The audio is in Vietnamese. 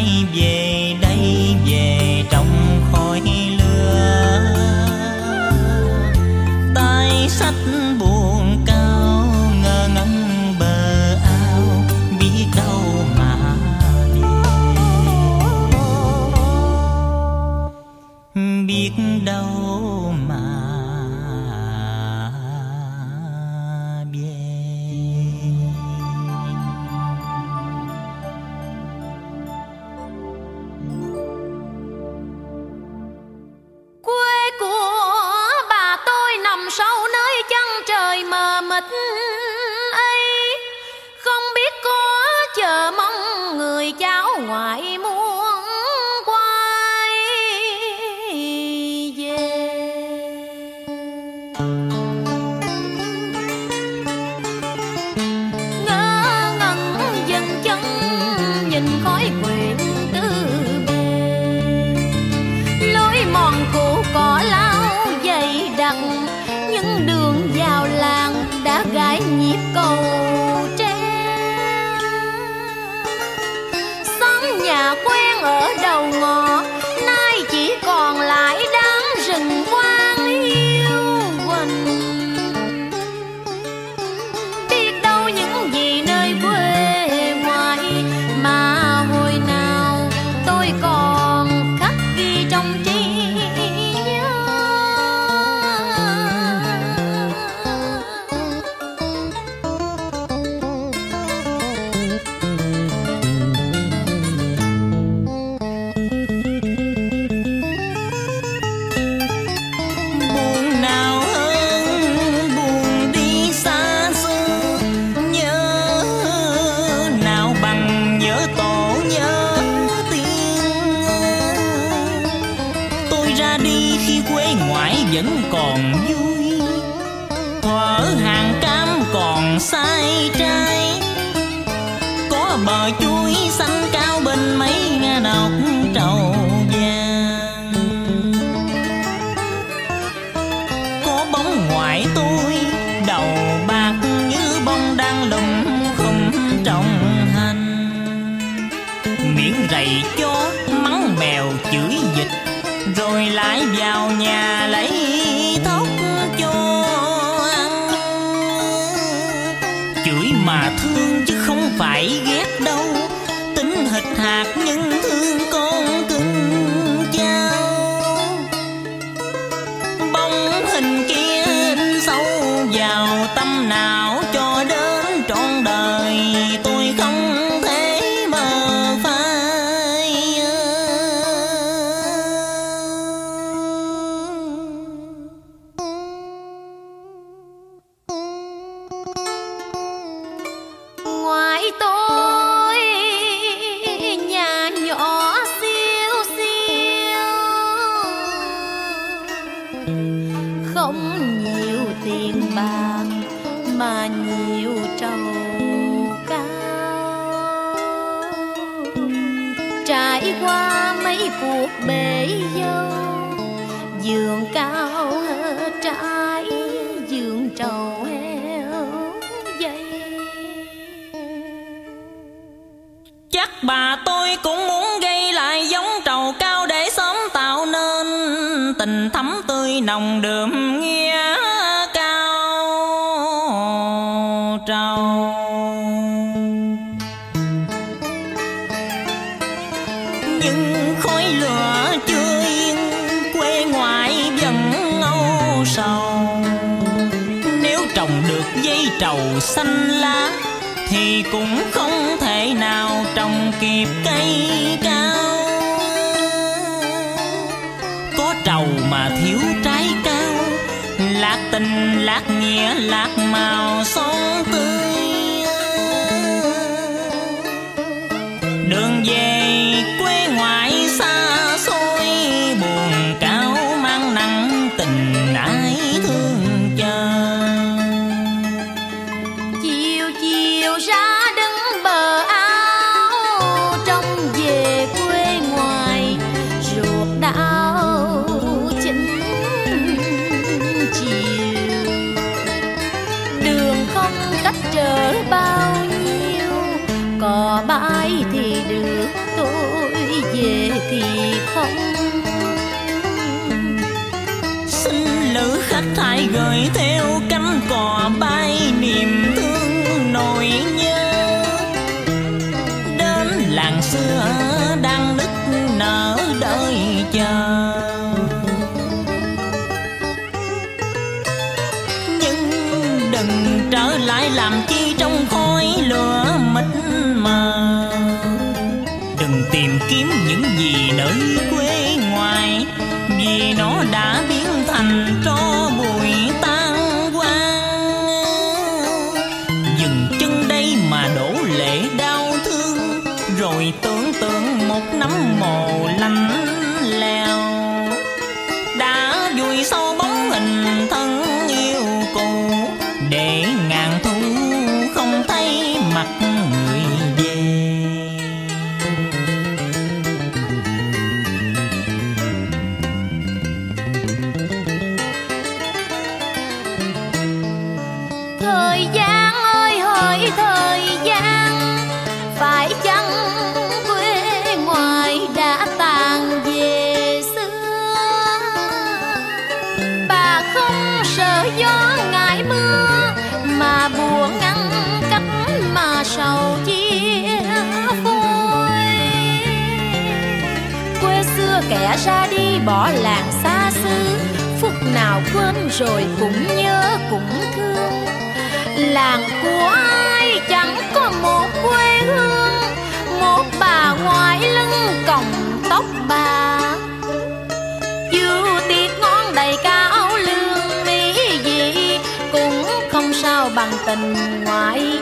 Em う。vẫn còn vui. Thỏa hàng cam còn sai trai có bờ chuối xanh cao bên mấy ngà đọc trầu vàng. Có bóng ngoại tôi, đầu bạc như bông đang lùng không trồng hành. Miệng rầy chó, mắng mèo chửi dịch, rồi lại vào nhà tiền bạc mà nhiều trầu cao. Trải qua mấy cuộc bể dâu, giường cao hết trái giường trầu heo dây chắc bà tôi cũng muốn gây lại giống trầu cao để sớm tạo nên tình thắm tươi nồng đượm. Những khói lửa chưa yên, quê ngoại vẫn âu sầu. Nếu trồng được dây trầu xanh lá, thì cũng không thể nào trồng kịp cây cao. Có trầu mà thiếu trái cao, lạc tình, lạc nghĩa, lạc màu son tươi. Lữ khách hãy gửi theo cánh cò bay niềm thương nỗi nhớ. Đến làng xưa đang nức nở đợi chờ. Nhưng đừng trở lại làm chi trong khói lửa mịt mờ. Đừng tìm kiếm những gì nơi quê ngoài, vì nó đã biết thành tro bụi tan quang dừng chân đây mà đổ lệ đau thương, rồi tưởng tượng một nắm mồ lạnh lèo. Đã vùi sâu bóng hình thân yêu cũ, để ngàn thu không thấy mặt người kẻ ra đi bỏ làng xa xứ phút nào quên rồi cũng nhớ, cũng thương làng của ai chẳng có một quê hương, một bà ngoại lưng còng tóc bạc dù tiệc ngón đầy cao lương mỹ gì cũng không sao bằng tình ngoại.